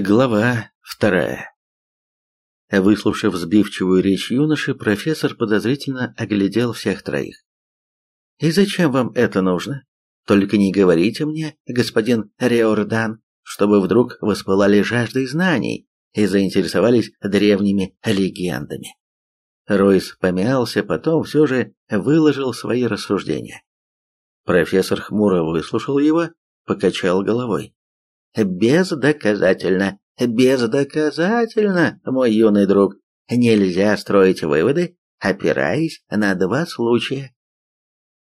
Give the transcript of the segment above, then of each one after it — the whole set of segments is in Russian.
Глава вторая. Выслушав сбивчивую речь юноши, профессор подозрительно оглядел всех троих. «И зачем вам это нужно? Только не говорите мне, господин Реордан, чтобы вдруг воспылали жаждой знаний и заинтересовались древними легендами». Ройс помялся, потом все же выложил свои рассуждения. Профессор хмуро выслушал его, покачал головой. Бездоказательно, бездоказательно, мой юный друг. Нельзя строить выводы, опираясь на два случая.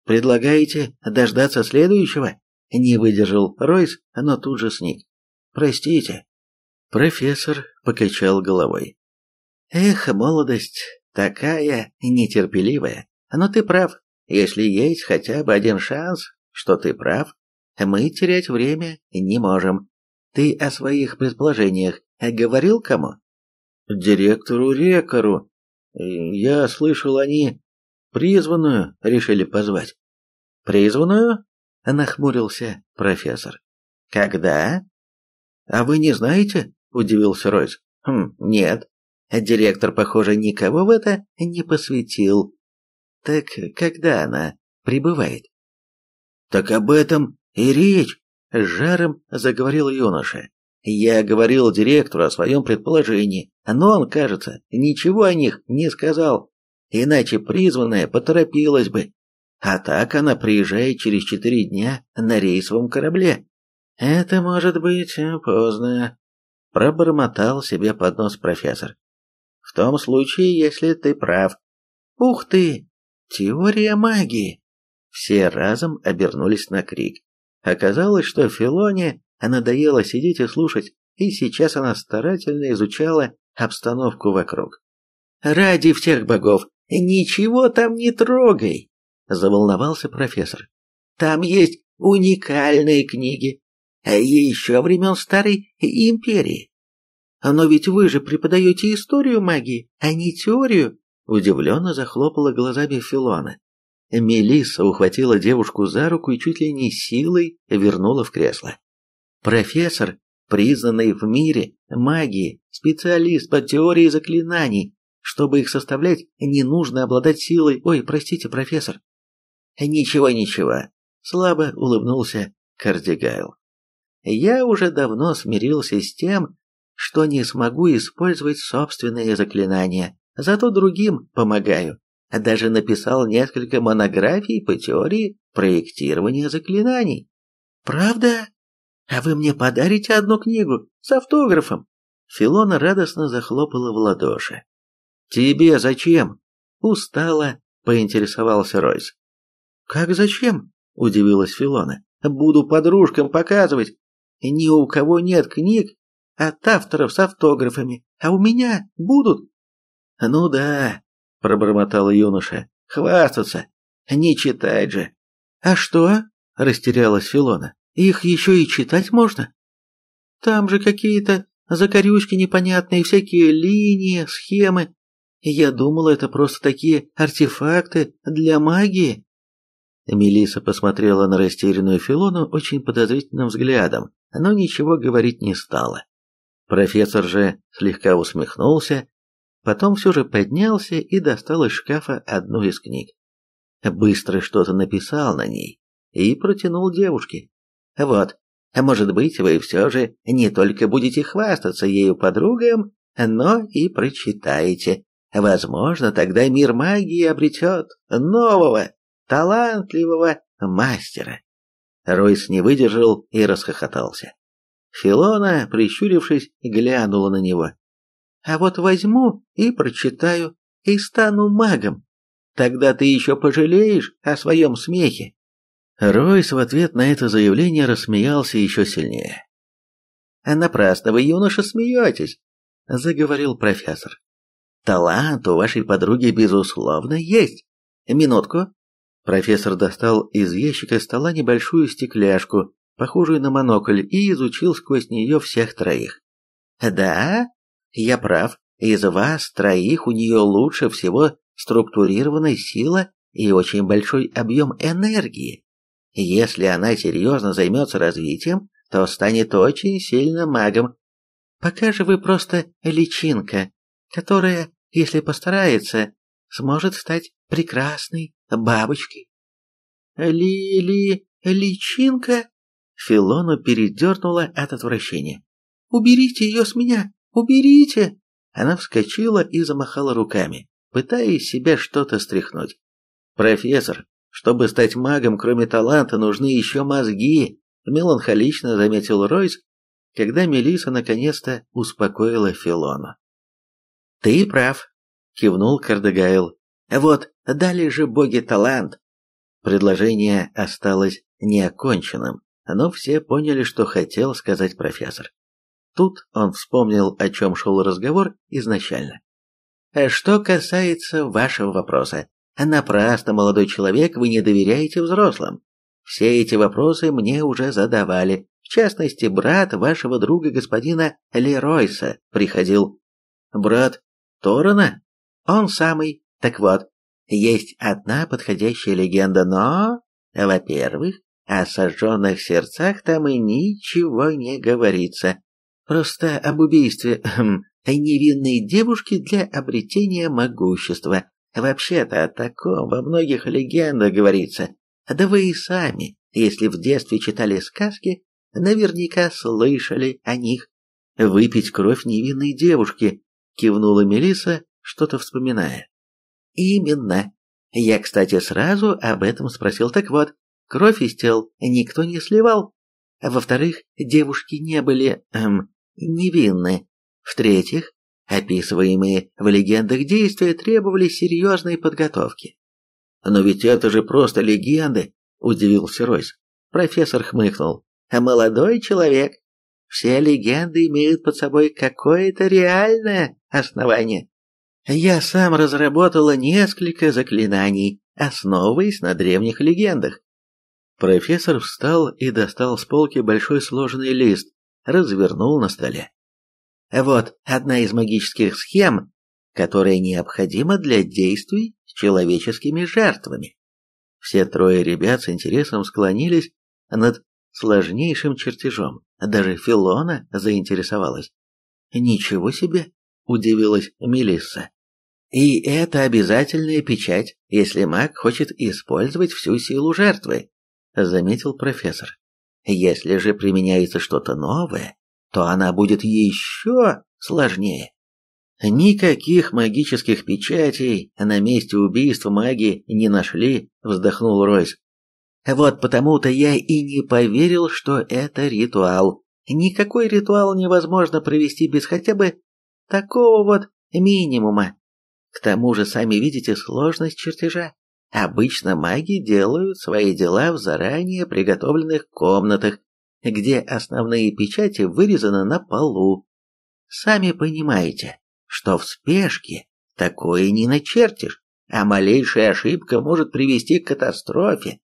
Предлагаете дождаться следующего? Не выдержал Ройс, но тут же сник. Простите. Профессор покачал головой. Эх, молодость, такая нетерпеливая. Но ты прав. Если есть хотя бы один шанс, что ты прав, мы терять время не можем. Ты о своих предположениях говорил кому? Директору Рекору. Я слышал, они призванную решили позвать. Призванную? Нахмурился профессор. Когда? А вы не знаете? Удивился Ройс. Хм, нет. Директор, похоже, никого в это не посвятил. Так когда она прибывает? Так об этом и речь. С жаром заговорил юноша. Я говорил директору о своем предположении, но он, кажется, ничего о них не сказал. Иначе призванная поторопилась бы. А так она приезжает через четыре дня на рейсовом корабле. Это может быть поздно, пробормотал себе под нос профессор. В том случае, если ты прав. Ух ты! Теория магии! Все разом обернулись на крик. Оказалось, что Филоне надоело сидеть и слушать, и сейчас она старательно изучала обстановку вокруг. «Ради всех богов, ничего там не трогай!» – заволновался профессор. «Там есть уникальные книги, а еще времен Старой Империи. Но ведь вы же преподаете историю магии, а не теорию!» – удивленно захлопала глазами Филона. Мелисса ухватила девушку за руку и чуть ли не силой вернула в кресло. Профессор, признанный в мире магии, специалист по теории заклинаний. Чтобы их составлять, не нужно обладать силой. Ой, простите, профессор. Ничего, ничего. Слабо улыбнулся Кардигайл. Я уже давно смирился с тем, что не смогу использовать собственные заклинания, зато другим помогаю даже написал несколько монографий по теории проектирования заклинаний. Правда? А вы мне подарите одну книгу с автографом? Филона радостно захлопала в ладоши. Тебе зачем? Устала, поинтересовался Ройс. Как зачем? удивилась Филона. Буду подружкам показывать. Ни у кого нет книг от авторов с автографами, а у меня будут. Ну да, пробормотал юноша. Хвастаться, не читать же. А что? растерялась Филона. Их еще и читать можно? Там же какие-то закорючки непонятные, всякие линии, схемы. Я думала, это просто такие артефакты для магии. Мелиса посмотрела на растерянную Филону очень подозрительным взглядом, но ничего говорить не стала. Профессор же слегка усмехнулся Потом все же поднялся и достал из шкафа одну из книг. Быстро что-то написал на ней и протянул девушке. «Вот, может быть, вы все же не только будете хвастаться ею подругам, но и прочитаете. Возможно, тогда мир магии обретет нового, талантливого мастера». Ройс не выдержал и расхохотался. Филона, прищурившись, глянула на него. А вот возьму и прочитаю, и стану магом. Тогда ты еще пожалеешь о своем смехе. Ройс в ответ на это заявление рассмеялся еще сильнее. «А напрасно вы, юноша, смеетесь», — заговорил профессор. «Талант у вашей подруги, безусловно, есть. Минутку». Профессор достал из ящика стола небольшую стекляшку, похожую на монокль, и изучил сквозь нее всех троих. «Да, я прав, из вас троих у нее лучше всего структурированная сила и очень большой объем энергии. Если она серьезно займется развитием, то станет очень сильным магом. Пока же вы просто личинка, которая, если постарается, сможет стать прекрасной бабочкой. Ли-ли... личинка? Филону передернула от отвращения. «Уберите ее с меня! Уберите!» Она вскочила и замахала руками, пытаясь себя что-то стряхнуть. «Профессор, чтобы стать магом, кроме таланта, нужны еще мозги», меланхолично заметил Ройс, когда Мелиса наконец-то успокоила Филону. «Ты прав», — кивнул Кардегайл. «Вот, дали же боги талант». Предложение осталось неоконченным, но все поняли, что хотел сказать профессор. Тут он вспомнил, о чем шел разговор изначально. «Что касается вашего вопроса, напрасно, молодой человек, вы не доверяете взрослым. Все эти вопросы мне уже задавали. В частности, брат вашего друга господина Леройса приходил. Брат Торана? Он самый. Так вот, есть одна подходящая легенда, но, во-первых, о сожженных сердцах там и ничего не говорится. Просто об убийстве хм, невинной девушки для обретения могущества. Вообще-то о таком во многих легендах говорится. Да вы и сами, если в детстве читали сказки, наверняка слышали о них. Выпить кровь невинной девушки, кивнула Мелиса, что-то вспоминая. Именно. Я, кстати, сразу об этом спросил. Так вот, кровь из тел никто не сливал. Во-вторых, девушки не были эм, невинны. В-третьих, описываемые в легендах действия требовали серьезной подготовки. «Но ведь это же просто легенды», – удивился Ройс. Профессор хмыкнул. «А молодой человек, все легенды имеют под собой какое-то реальное основание. Я сам разработала несколько заклинаний, основываясь на древних легендах. Профессор встал и достал с полки большой сложенный лист, развернул на столе. Вот одна из магических схем, которая необходима для действий с человеческими жертвами. Все трое ребят с интересом склонились над сложнейшим чертежом. Даже Филона заинтересовалась. «Ничего себе!» – удивилась Мелисса. «И это обязательная печать, если маг хочет использовать всю силу жертвы», – заметил профессор. «Если же применяется что-то новое, то она будет еще сложнее». «Никаких магических печатей на месте убийства маги не нашли», – вздохнул Ройс. «Вот потому-то я и не поверил, что это ритуал. Никакой ритуал невозможно провести без хотя бы такого вот минимума. К тому же, сами видите сложность чертежа. Обычно маги делают свои дела в заранее приготовленных комнатах, где основные печати вырезаны на полу. Сами понимаете, что в спешке такое не начертишь, а малейшая ошибка может привести к катастрофе.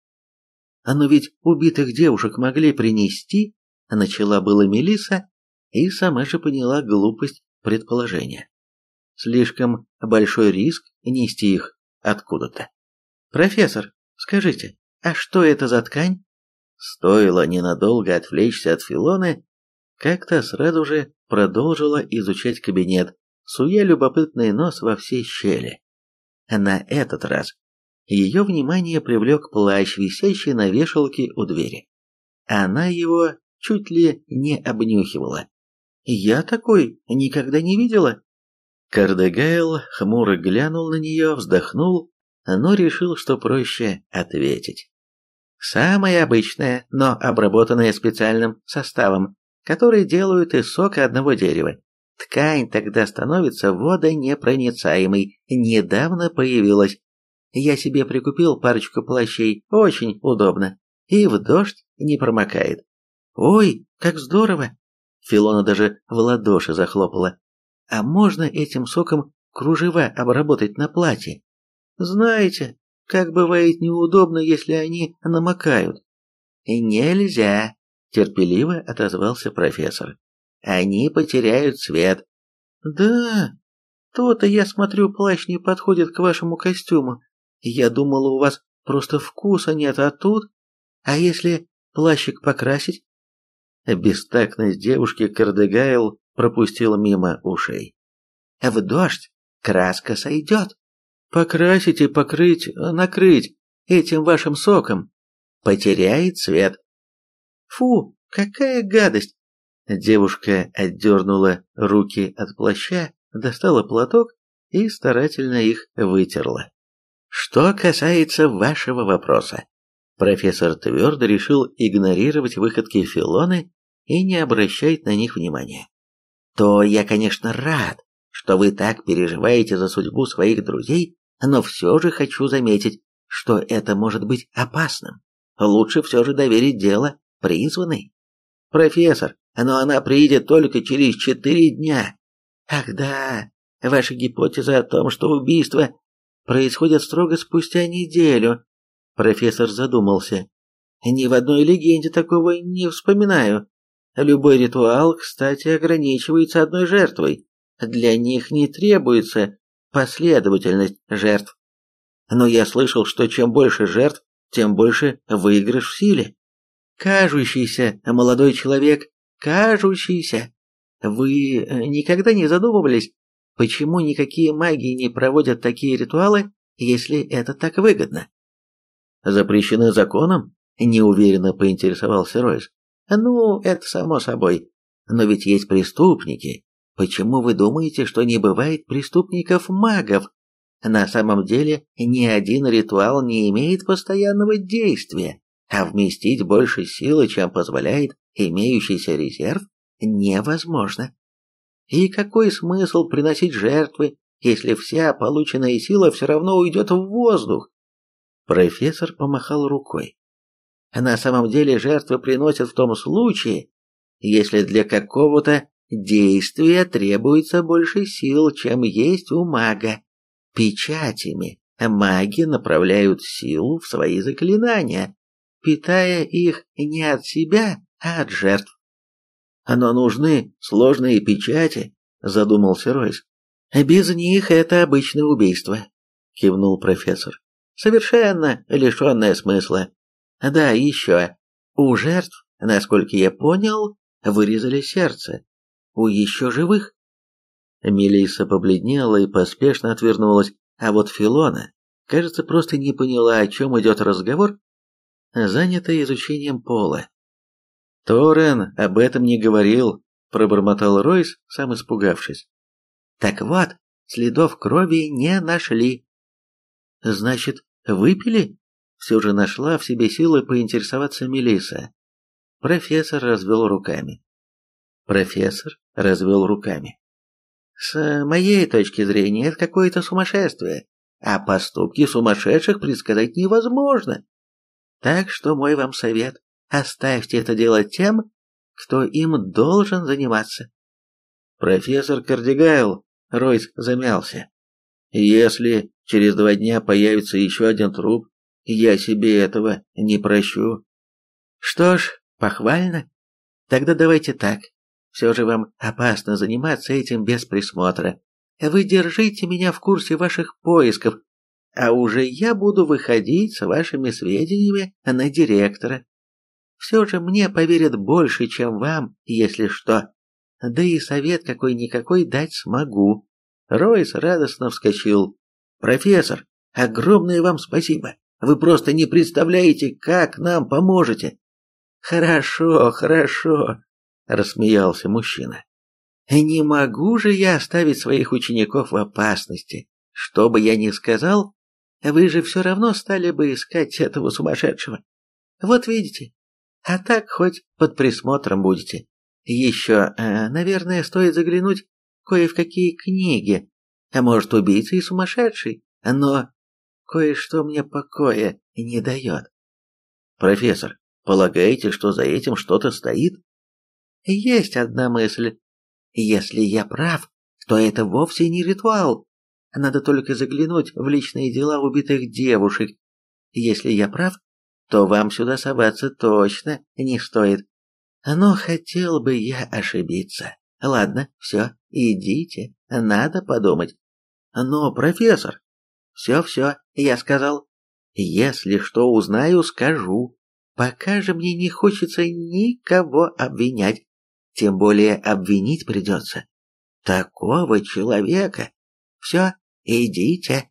А но ведь убитых девушек могли принести, начала было Мелиса и сама же поняла глупость предположения. Слишком большой риск нести их откуда-то. Профессор, скажите, а что это за ткань? Стоило ненадолго отвлечься от Филоны, как-то сразу же продолжила изучать кабинет, суя любопытный нос во все щели. На этот раз ее внимание привлек плащ, висящий на вешалке у двери. Она его чуть ли не обнюхивала. «Я такой никогда не видела». Кардегайл хмуро глянул на нее, вздохнул, но решил, что проще ответить. «Самое обычное, но обработанное специальным составом, который делают из сока одного дерева. Ткань тогда становится водонепроницаемой, недавно появилась. Я себе прикупил парочку плащей, очень удобно. И в дождь не промокает. Ой, как здорово! Филона даже в ладоши захлопала. А можно этим соком кружева обработать на платье? Знаете, как бывает неудобно, если они намокают. Нельзя, терпеливо отозвался профессор. Они потеряют цвет. Да, то-то я смотрю, плащ не подходит к вашему костюму. Я думала, у вас просто вкуса нет, а тут... А если плащик покрасить? Бестактность девушки Кардегайл пропустил мимо ушей. В дождь краска сойдет. Покрасить и покрыть, накрыть этим вашим соком. Потеряет цвет. Фу, какая гадость! Девушка отдернула руки от плаща, достала платок и старательно их вытерла. Что касается вашего вопроса, профессор твердо решил игнорировать выходки Филоны и не обращать на них внимания. То я, конечно, рад, что вы так переживаете за судьбу своих друзей, но все же хочу заметить, что это может быть опасным. Лучше все же доверить дело призванной. Профессор, но она приедет только через четыре дня. Ах да, ваша гипотеза о том, что убийство происходит строго спустя неделю. Профессор задумался. Ни в одной легенде такого не вспоминаю. Любой ритуал, кстати, ограничивается одной жертвой. Для них не требуется последовательность жертв. Но я слышал, что чем больше жертв, тем больше выигрыш в силе. Кажущийся молодой человек, кажущийся. Вы э, никогда не задумывались, почему никакие маги не проводят такие ритуалы, если это так выгодно? Запрещены законом? Неуверенно поинтересовался Ройс. Ну, это само собой. Но ведь есть преступники. Почему вы думаете, что не бывает преступников-магов? На самом деле, ни один ритуал не имеет постоянного действия а вместить больше силы, чем позволяет имеющийся резерв, невозможно. И какой смысл приносить жертвы, если вся полученная сила все равно уйдет в воздух? Профессор помахал рукой. На самом деле жертвы приносят в том случае, если для какого-то действия требуется больше сил, чем есть у мага. Печатями маги направляют силу в свои заклинания, питая их не от себя, а от жертв. Но нужны сложные печати, задумался Ройс. Без них это обычное убийство, кивнул профессор. Совершенно лишенное смысла. Да, еще. У жертв, насколько я понял, вырезали сердце. У еще живых. Мелисса побледнела и поспешно отвернулась, а вот Филона, кажется, просто не поняла, о чем идет разговор, занятая изучением пола. Торрен об этом не говорил, пробормотал Ройс, сам испугавшись. Так вот, следов крови не нашли. Значит, выпили? Все же нашла в себе силы поинтересоваться Мелиса. Профессор развел руками. Профессор развел руками. С моей точки зрения, это какое-то сумасшествие, а поступки сумасшедших предсказать невозможно. Так что мой вам совет – оставьте это дело тем, кто им должен заниматься. Профессор Кардигайл, Ройс замялся. Если через два дня появится еще один труп, я себе этого не прощу. Что ж, похвально. Тогда давайте так. Все же вам опасно заниматься этим без присмотра. Вы держите меня в курсе ваших поисков а уже я буду выходить с вашими сведениями на директора. Все же мне поверят больше, чем вам, если что. Да и совет какой-никакой дать смогу. Ройс радостно вскочил. «Профессор, огромное вам спасибо. Вы просто не представляете, как нам поможете». «Хорошо, хорошо», — рассмеялся мужчина. «Не могу же я оставить своих учеников в опасности. Что бы я ни сказал, вы же все равно стали бы искать этого сумасшедшего. Вот видите. А так хоть под присмотром будете. Еще, э, наверное, стоит заглянуть кое в какие книги. А может, убийца и сумасшедший, но кое-что мне покоя не дает. Профессор, полагаете, что за этим что-то стоит? Есть одна мысль. Если я прав, то это вовсе не ритуал, надо только заглянуть в личные дела убитых девушек. Если я прав, то вам сюда соваться точно не стоит. Но хотел бы я ошибиться. Ладно, все, идите, надо подумать. Но, профессор, все-все, я сказал. Если что узнаю, скажу. Пока же мне не хочется никого обвинять. Тем более обвинить придется. Такого человека. Все, идите.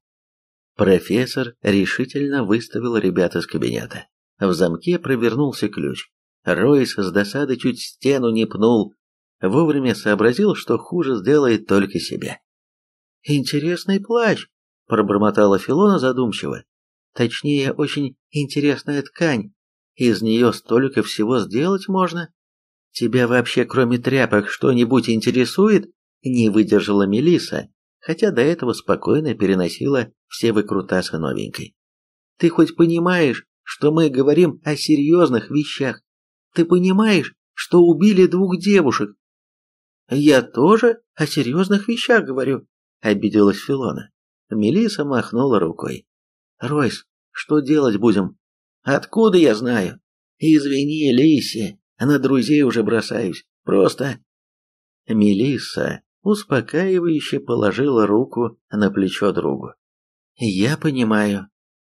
Профессор решительно выставил ребят из кабинета. В замке провернулся ключ. Ройс с досады чуть стену не пнул. Вовремя сообразил, что хуже сделает только себе. «Интересный плащ», — пробормотала Филона задумчиво. «Точнее, очень интересная ткань. Из нее столько всего сделать можно. Тебя вообще, кроме тряпок, что-нибудь интересует?» Не выдержала Мелиса, хотя до этого спокойно переносила все выкрутасы новенькой. «Ты хоть понимаешь, что мы говорим о серьезных вещах? Ты понимаешь, что убили двух девушек?» «Я тоже о серьезных вещах говорю», — обиделась Филона. Мелиса махнула рукой. «Ройс, что делать будем?» «Откуда я знаю?» «Извини, Лиси, на друзей уже бросаюсь. Просто...» Мелисса успокаивающе положила руку на плечо другу. «Я понимаю.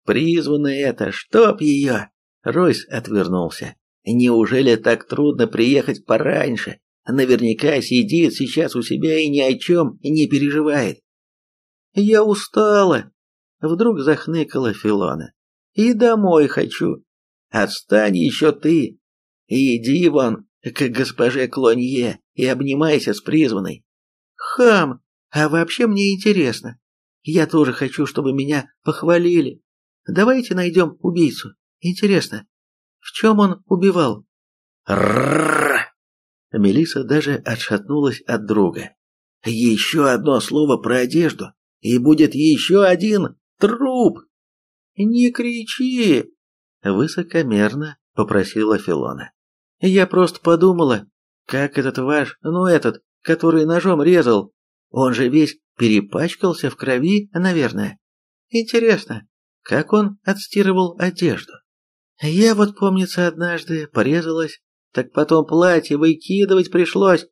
Призвано это, чтоб ее!» Ройс отвернулся. «Неужели так трудно приехать пораньше? Наверняка сидит сейчас у себя и ни о чем не переживает». «Я устала!» Вдруг захныкала Филона. «И домой хочу. Отстань еще ты. Иди вон к госпоже Клонье и обнимайся с призванной. Хам, а вообще мне интересно. Я тоже хочу, чтобы меня похвалили. Давайте найдем убийцу. Интересно, в чем он убивал? Рррррр. Мелиса даже отшатнулась от друга. Еще одно слово про одежду, и будет еще один труп. Не кричи, высокомерно попросила Филона. Я просто подумала, как этот ваш, ну этот, который ножом резал, он же весь перепачкался в крови, наверное. Интересно, как он отстирывал одежду? Я вот, помнится, однажды порезалась, так потом платье выкидывать пришлось.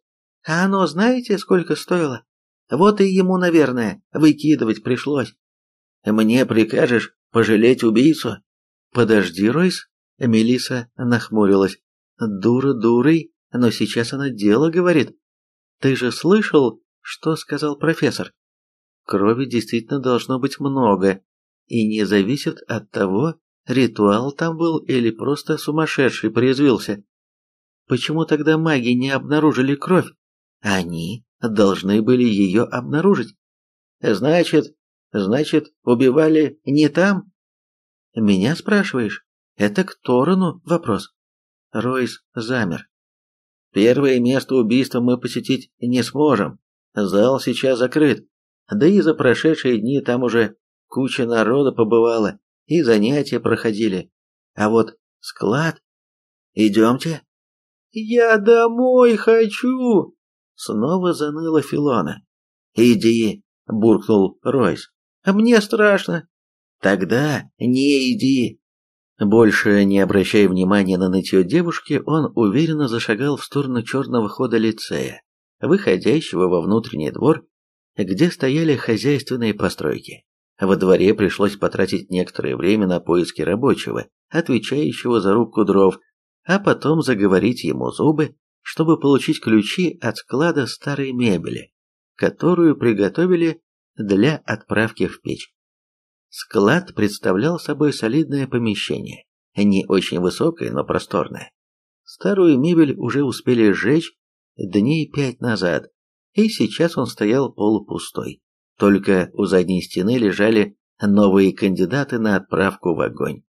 А оно знаете, сколько стоило? Вот и ему, наверное, выкидывать пришлось. Мне прикажешь пожалеть убийцу? Подожди, Ройс. Мелиса нахмурилась. Дура дурой, но сейчас она дело говорит. Ты же слышал, что сказал профессор? Крови действительно должно быть много, и не зависит от того, ритуал там был или просто сумасшедший произвелся. Почему тогда маги не обнаружили кровь? Они должны были ее обнаружить. Значит, значит, убивали не там? Меня спрашиваешь? Это к Торону вопрос. Ройс замер. Первое место убийства мы посетить не сможем. Зал сейчас закрыт. Да и за прошедшие дни там уже куча народа побывала, и занятия проходили. А вот склад... Идемте. Я домой хочу! Снова заныла Филона. Иди, буркнул Ройс. Мне страшно. Тогда не иди. Больше не обращая внимания на нытье девушки, он уверенно зашагал в сторону черного хода лицея, выходящего во внутренний двор, где стояли хозяйственные постройки. Во дворе пришлось потратить некоторое время на поиски рабочего, отвечающего за рубку дров, а потом заговорить ему зубы, чтобы получить ключи от склада старой мебели, которую приготовили для отправки в печь. Склад представлял собой солидное помещение, не очень высокое, но просторное. Старую мебель уже успели сжечь дней пять назад, и сейчас он стоял полупустой. Только у задней стены лежали новые кандидаты на отправку в огонь.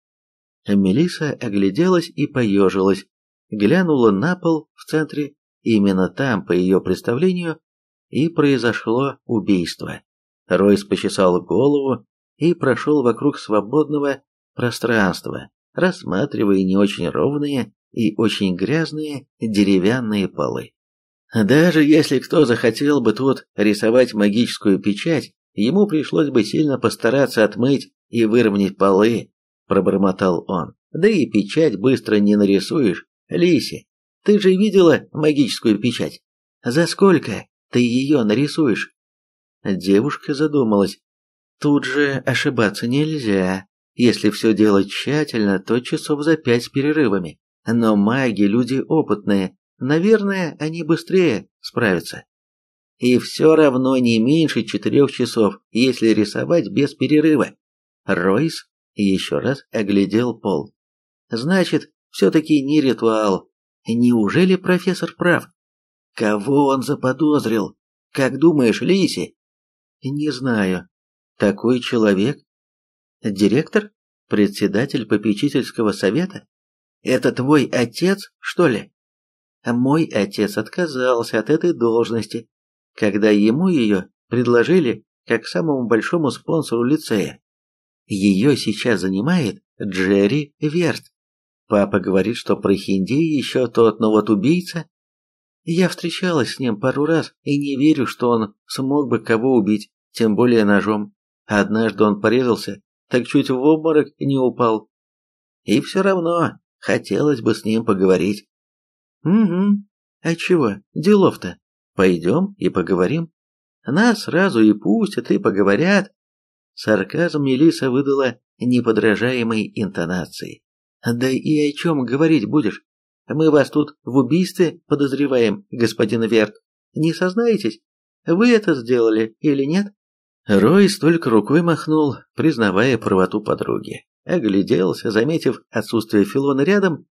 Мелиса огляделась и поежилась, глянула на пол в центре, именно там, по ее представлению, и произошло убийство. Ройс почесал голову, и прошел вокруг свободного пространства, рассматривая не очень ровные и очень грязные деревянные полы. Даже если кто захотел бы тут рисовать магическую печать, ему пришлось бы сильно постараться отмыть и выровнять полы, пробормотал он. Да и печать быстро не нарисуешь. Лиси, ты же видела магическую печать? За сколько ты ее нарисуешь? Девушка задумалась, Тут же ошибаться нельзя. Если все делать тщательно, то часов за пять с перерывами. Но маги – люди опытные, Наверное, они быстрее справятся. И все равно не меньше четырех часов, если рисовать без перерыва. Ройс еще раз оглядел пол. Значит, все-таки не ритуал. Неужели профессор прав? Кого он заподозрил? Как думаешь, Лиси? Не знаю. Такой человек? Директор? Председатель попечительского совета? Это твой отец, что ли? Мой отец отказался от этой должности, когда ему ее предложили как самому большому спонсору лицея. Ее сейчас занимает Джерри Верт. Папа говорит, что про Хинди еще тот, но вот убийца... Я встречалась с ним пару раз и не верю, что он смог бы кого убить, тем более ножом. Однажды он порезался, так чуть в обморок не упал. И все равно хотелось бы с ним поговорить. Угу. А чего, делов-то? Пойдем и поговорим. Нас сразу и пустят, и поговорят. Сарказм Мелиса выдала неподражаемой интонацией. Да и о чем говорить будешь? Мы вас тут в убийстве подозреваем, господин Верт. Не сознаетесь? Вы это сделали или нет? Ройс только рукой махнул, признавая правоту подруги. Огляделся, заметив отсутствие Филона рядом,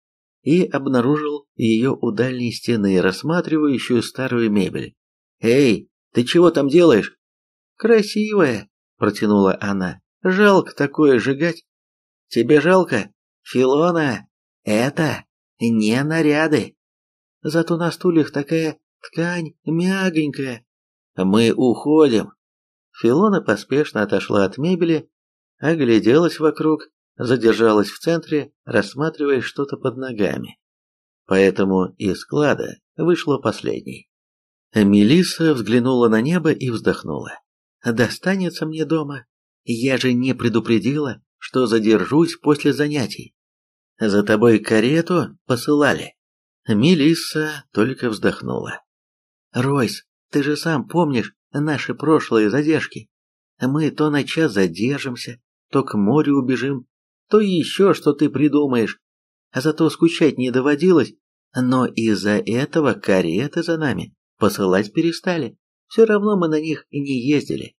и обнаружил ее у дальней стены, рассматривающую старую мебель. «Эй, ты чего там делаешь?» «Красивая», — протянула она. «Жалко такое сжигать». «Тебе жалко? Филона, это не наряды. Зато на стульях такая ткань мягенькая. Мы уходим». Филона поспешно отошла от мебели, огляделась вокруг, задержалась в центре, рассматривая что-то под ногами. Поэтому из склада вышла последней. Мелисса взглянула на небо и вздохнула. «Достанется мне дома. Я же не предупредила, что задержусь после занятий. За тобой карету посылали». Мелисса только вздохнула. «Ройс, ты же сам помнишь наши прошлые задержки. Мы то на час задержимся, то к морю убежим, то еще что ты придумаешь. А зато скучать не доводилось, но из-за этого кареты за нами посылать перестали. Все равно мы на них не ездили.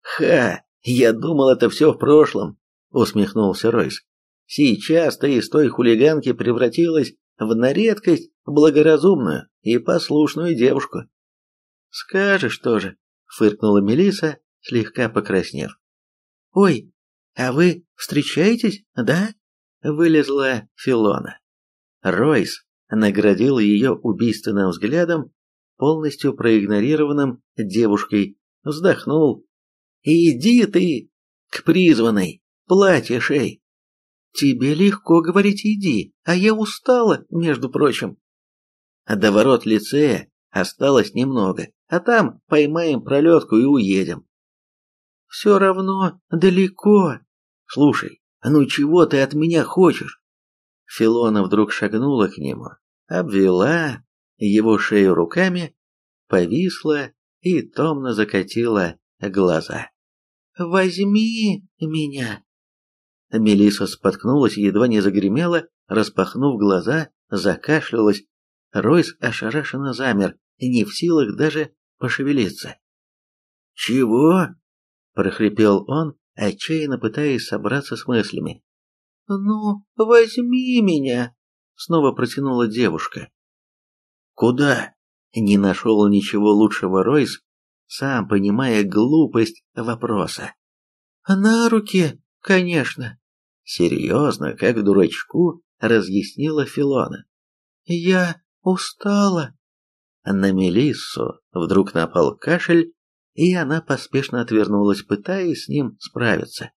Ха, я думал, это все в прошлом, усмехнулся Ройс. Сейчас ты из той хулиганки превратилась в на редкость благоразумную и послушную девушку. Скажешь тоже, фыркнула Мелиса, слегка покраснев. Ой, «А вы встречаетесь, да?» — вылезла Филона. Ройс наградил ее убийственным взглядом, полностью проигнорированным девушкой, вздохнул. «Иди ты к призванной, платье шей!» «Тебе легко говорить «иди», а я устала, между прочим». До ворот лицея осталось немного, а там поймаем пролетку и уедем. Все равно далеко. Слушай, ну чего ты от меня хочешь? Филона вдруг шагнула к нему, обвела его шею руками, повисла и томно закатила глаза. «Возьми меня!» Мелиса споткнулась и едва не загремела, распахнув глаза, закашлялась. Ройс ошарашенно замер, не в силах даже пошевелиться. «Чего?» прохрипел он, отчаянно пытаясь собраться с мыслями. «Ну, возьми меня!» — снова протянула девушка. «Куда?» — не нашел ничего лучшего Ройс, сам понимая глупость вопроса. «На руки, конечно!» Серьезно, как дурачку, разъяснила Филона. «Я устала!» На Мелиссу вдруг напал кашель, и она поспешно отвернулась, пытаясь с ним справиться.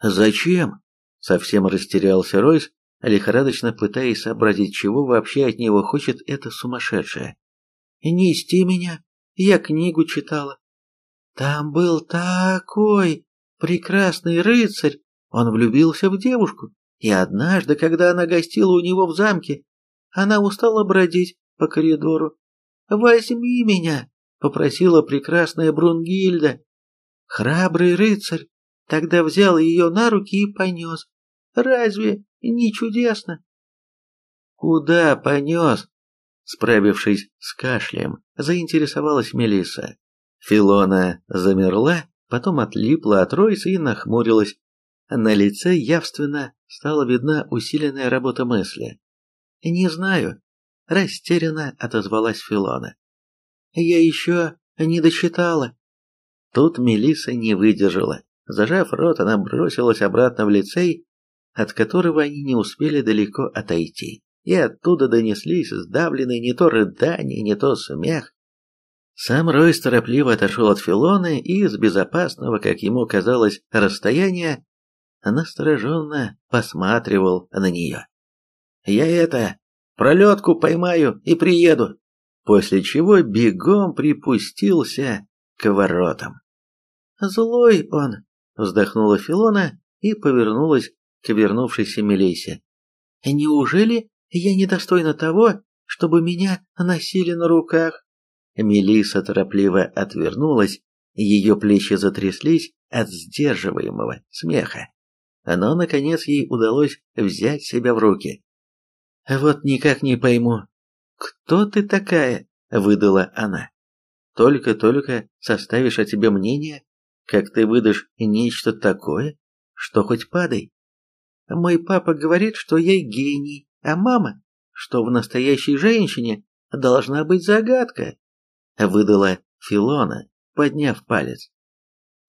«Зачем?» — совсем растерялся Ройс, лихорадочно пытаясь сообразить, чего вообще от него хочет эта сумасшедшая. «Нести меня? Я книгу читала. Там был такой прекрасный рыцарь, он влюбился в девушку, и однажды, когда она гостила у него в замке, она устала бродить по коридору. «Возьми меня!» попросила прекрасная Брунгильда. Храбрый рыцарь тогда взял ее на руки и понес. Разве не чудесно? Куда понес? справившись с кашлем, заинтересовалась Мелисса. Филона замерла, потом отлипла от Ройса и нахмурилась. На лице явственно стала видна усиленная работа мысли. «Не знаю», — растерянно отозвалась Филона. «Я еще не дочитала». Тут Мелисса не выдержала. Зажав рот, она бросилась обратно в лицей, от которого они не успели далеко отойти, и оттуда донеслись сдавленные не то рыдания, не то смех. Сам Ройс торопливо отошел от Филоны и с безопасного, как ему казалось, расстояния настороженно посматривал на нее. «Я это, пролетку поймаю и приеду», после чего бегом припустился к воротам. «Злой он», — вздохнула Филона и повернулась к вернувшейся Мелисе. «Неужели я недостойна того, чтобы меня носили на руках?» Мелиса торопливо отвернулась, ее плечи затряслись от сдерживаемого смеха. Но, наконец, ей удалось взять себя в руки. «Вот никак не пойму, кто ты такая?» — выдала она. «Только-только составишь о тебе мнение, как ты выдашь нечто такое, что хоть падай. Мой папа говорит, что я гений, а мама, что в настоящей женщине должна быть загадка выдала Филона, подняв палец.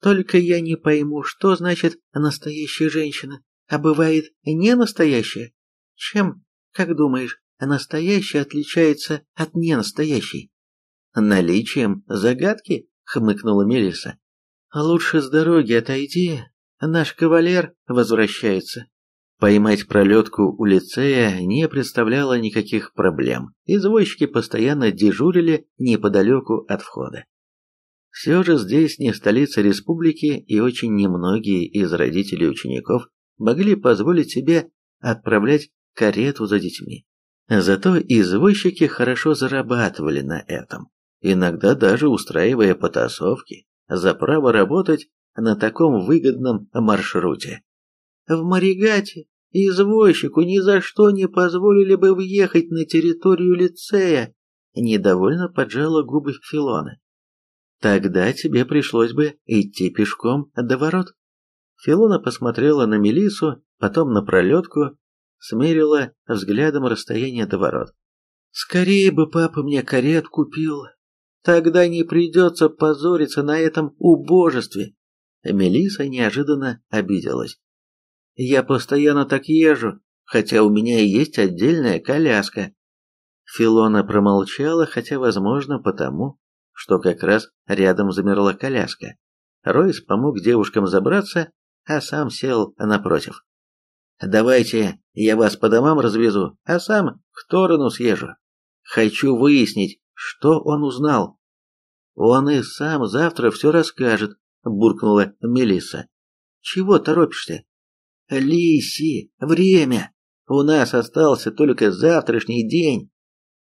Только я не пойму, что значит настоящая женщина, а бывает не настоящая. Чем, как думаешь, настоящая отличается от ненастоящей? Наличием загадки, хмыкнула Мелиса. Лучше с дороги отойди, наш кавалер возвращается. Поймать пролетку у лицея не представляло никаких проблем. Извозчики постоянно дежурили неподалеку от входа. Все же здесь не столица республики, и очень немногие из родителей учеников могли позволить себе отправлять карету за детьми. Зато извозчики хорошо зарабатывали на этом, иногда даже устраивая потасовки за право работать на таком выгодном маршруте. В Маригате извозчику ни за что не позволили бы въехать на территорию лицея, недовольно поджала губы Филона. Тогда тебе пришлось бы идти пешком до ворот. Филона посмотрела на Мелису, потом на пролетку, смерила взглядом расстояние до ворот. Скорее бы папа мне карет купил, тогда не придется позориться на этом убожестве. Мелиса неожиданно обиделась. Я постоянно так езжу, хотя у меня и есть отдельная коляска. Филона промолчала, хотя, возможно, потому, что как раз рядом замерла коляска. Ройс помог девушкам забраться, а сам сел напротив. «Давайте я вас по домам развезу, а сам в сторону съезжу. Хочу выяснить, что он узнал». «Он и сам завтра все расскажет», — буркнула Мелисса. «Чего торопишься? Лиси, время! У нас остался только завтрашний день.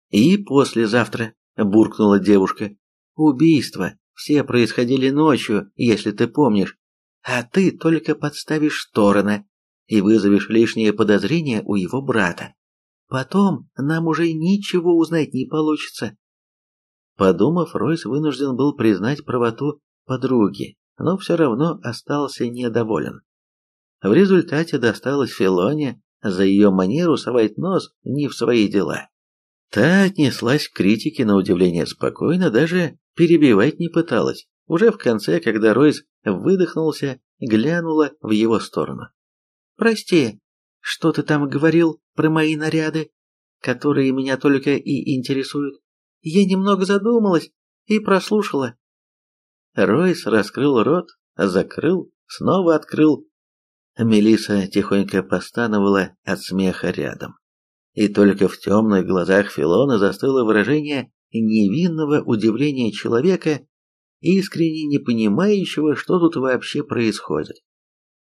И послезавтра, буркнула девушка. Убийства все происходили ночью, если ты помнишь. А ты только подставишь стороны и вызовешь лишнее подозрение у его брата. Потом нам уже ничего узнать не получится. Подумав, Ройс вынужден был признать правоту подруги, но все равно остался недоволен. В результате досталось Филоне за ее манеру совать нос не в свои дела. Та отнеслась к критике на удивление спокойно, даже перебивать не пыталась. Уже в конце, когда Ройс выдохнулся, глянула в его сторону. «Прости, что ты там говорил про мои наряды, которые меня только и интересуют? Я немного задумалась и прослушала». Ройс раскрыл рот, закрыл, снова открыл, Мелиса тихонько постановала от смеха рядом. И только в темных глазах Филона застыло выражение невинного удивления человека, искренне не понимающего, что тут вообще происходит.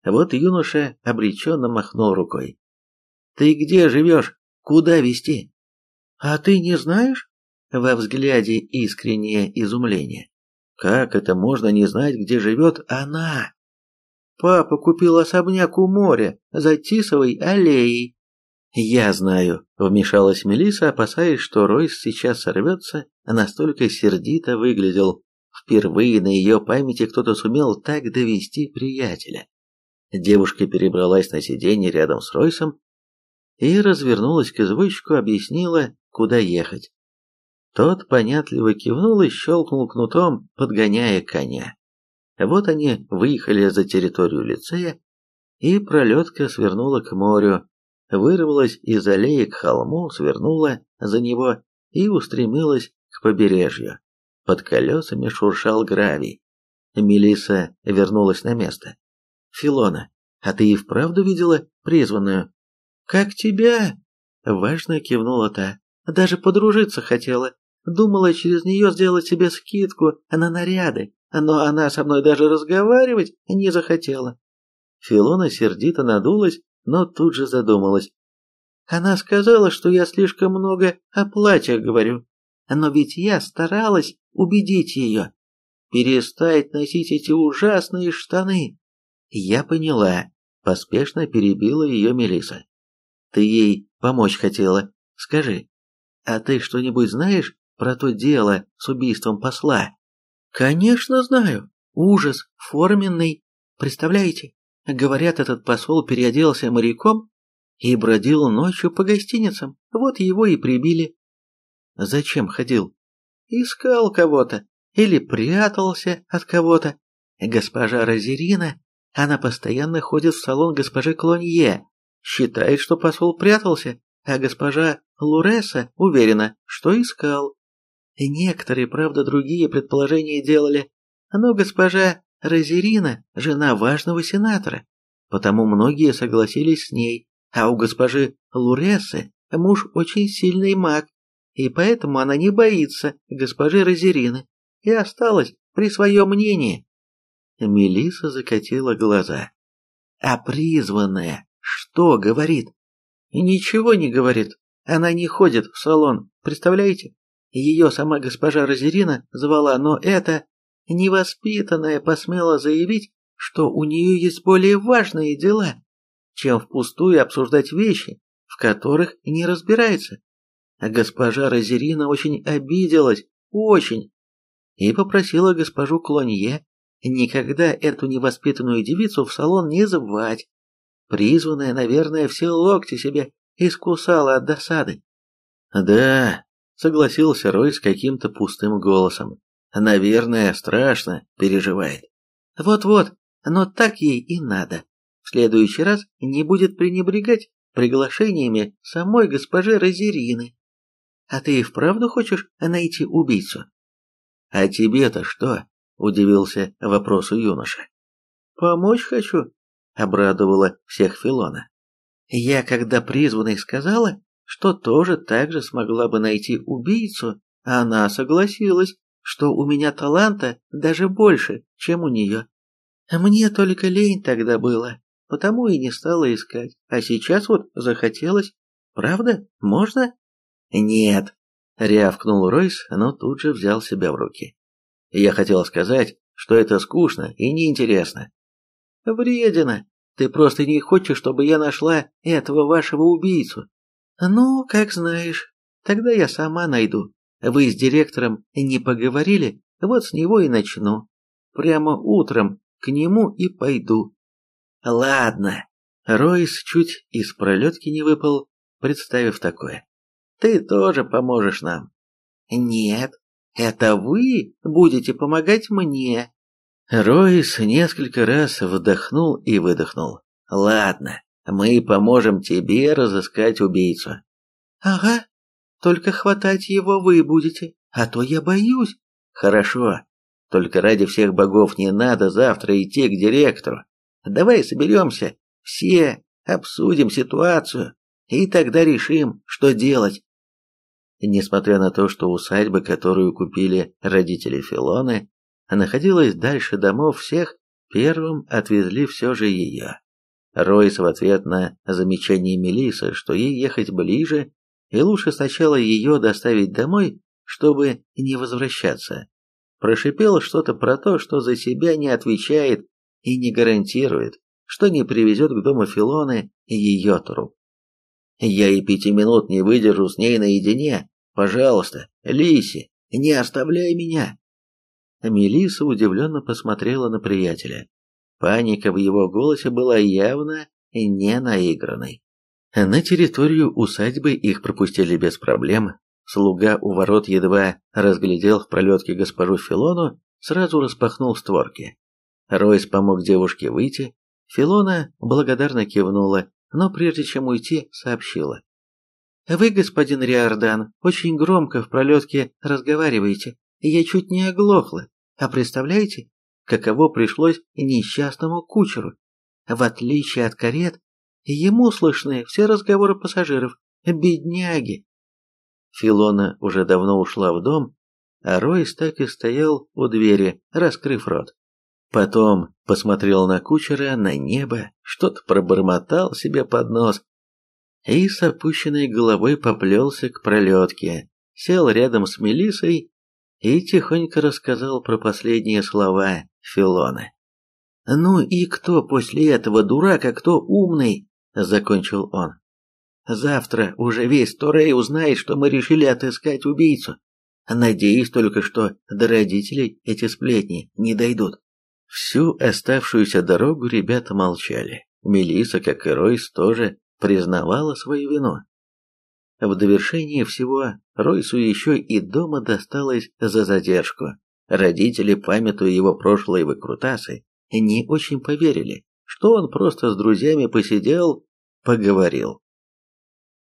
Вот юноша обреченно махнул рукой. «Ты где живешь? Куда везти?» «А ты не знаешь?» Во взгляде искреннее изумление. «Как это можно не знать, где живет она?» Папа купил особняк у моря за Тисовой аллеей. «Я знаю», — вмешалась Мелиса, опасаясь, что Ройс сейчас сорвется, настолько сердито выглядел. Впервые на ее памяти кто-то сумел так довести приятеля. Девушка перебралась на сиденье рядом с Ройсом и развернулась к извозчику, объяснила, куда ехать. Тот понятливо кивнул и щелкнул кнутом, подгоняя коня. Вот они выехали за территорию лицея, и пролетка свернула к морю, вырвалась из аллеи к холму, свернула за него и устремилась к побережью. Под колесами шуршал гравий. Мелиса вернулась на место. «Филона, а ты и вправду видела призванную?» «Как тебя?» — важно кивнула та. «Даже подружиться хотела. Думала через нее сделать себе скидку на наряды, но она со мной даже разговаривать не захотела». Филона сердито надулась, но тут же задумалась. Она сказала, что я слишком много о платьях говорю. Но ведь я старалась убедить ее. Перестать носить эти ужасные штаны. Я поняла. Поспешно перебила ее Мелиса. Ты ей помочь хотела. Скажи, а ты что-нибудь знаешь про то дело с убийством посла? Конечно, знаю. Ужас форменный. Представляете? Говорят, этот посол переоделся моряком и бродил ночью по гостиницам. Вот его и прибили. Зачем ходил? Искал кого-то или прятался от кого-то. Госпожа Розерина, она постоянно ходит в салон госпожи Клонье, считает, что посол прятался, а госпожа Луреса уверена, что искал. Некоторые, правда, другие предположения делали, но госпожа Розерина – жена важного сенатора, потому многие согласились с ней, а у госпожи Луресы муж очень сильный маг, и поэтому она не боится госпожи Розерины и осталась при своем мнении. Мелиса закатила глаза. А призванная что говорит? Ничего не говорит. Она не ходит в салон, представляете? Ее сама госпожа Розерина звала, но это невоспитанная посмела заявить, что у нее есть более важные дела, чем впустую обсуждать вещи, в которых не разбирается. Госпожа Розерина очень обиделась, очень, и попросила госпожу Клонье никогда эту невоспитанную девицу в салон не звать. Призванная, наверное, все локти себе искусала от досады. «Да», — согласился Рой с каким-то пустым голосом. Наверное, страшно переживает. Вот-вот, но так ей и надо. В следующий раз не будет пренебрегать приглашениями самой госпожи Розерины. А ты и вправду хочешь найти убийцу? А тебе-то что? Удивился вопросу юноша. Помочь хочу, обрадовала всех Филона. Я, когда призванной сказала, что тоже так же смогла бы найти убийцу, она согласилась что у меня таланта даже больше, чем у нее. Мне только лень тогда было, потому и не стала искать. А сейчас вот захотелось. Правда? Можно? Нет, рявкнул Ройс, но тут же взял себя в руки. Я хотел сказать, что это скучно и неинтересно. Вредина, ты просто не хочешь, чтобы я нашла этого вашего убийцу. Ну, как знаешь, тогда я сама найду. Вы с директором не поговорили? Вот с него и начну. Прямо утром к нему и пойду. Ладно. Ройс чуть из пролетки не выпал, представив такое. Ты тоже поможешь нам. Нет, это вы будете помогать мне. Ройс несколько раз вдохнул и выдохнул. Ладно, мы поможем тебе разыскать убийцу. Ага, только хватать его вы будете, а то я боюсь. Хорошо. Только ради всех богов не надо завтра идти к директору. Давай соберемся, все обсудим ситуацию, и тогда решим, что делать. Несмотря на то, что усадьба, которую купили родители Филоны, находилась дальше домов всех, первым отвезли все же ее. Ройс в ответ на замечание Мелисы, что ей ехать ближе, и лучше сначала ее доставить домой, чтобы не возвращаться. Прошипел что-то про то, что за себя не отвечает и не гарантирует, что не привезет к дому Филоны ее труп. Я и пяти минут не выдержу с ней наедине. Пожалуйста, Лиси, не оставляй меня. Мелиса удивленно посмотрела на приятеля. Паника в его голосе была явно не наигранной. На территорию усадьбы их пропустили без проблем. Слуга у ворот едва разглядел в пролетке госпожу Филону, сразу распахнул створки. Ройс помог девушке выйти. Филона благодарно кивнула, но прежде чем уйти, сообщила. «Вы, господин Риордан, очень громко в пролетке разговариваете. Я чуть не оглохла. А представляете, каково пришлось несчастному кучеру? В отличие от карет, ему слышны все разговоры пассажиров. Бедняги!» Филона уже давно ушла в дом, а Ройс так и стоял у двери, раскрыв рот. Потом посмотрел на кучера, на небо, что-то пробормотал себе под нос и с опущенной головой поплелся к пролетке, сел рядом с Мелисой и тихонько рассказал про последние слова Филона. «Ну и кто после этого дурак, а кто умный?» – закончил он. «Завтра уже весь Торей узнает, что мы решили отыскать убийцу. Надеюсь только, что до родителей эти сплетни не дойдут». Всю оставшуюся дорогу ребята молчали. Мелиса, как и Ройс, тоже признавала свою вину. В довершение всего Ройсу еще и дома досталось за задержку. Родители, памятуя его прошлые выкрутасы, не очень поверили, что он просто с друзьями посидел, поговорил.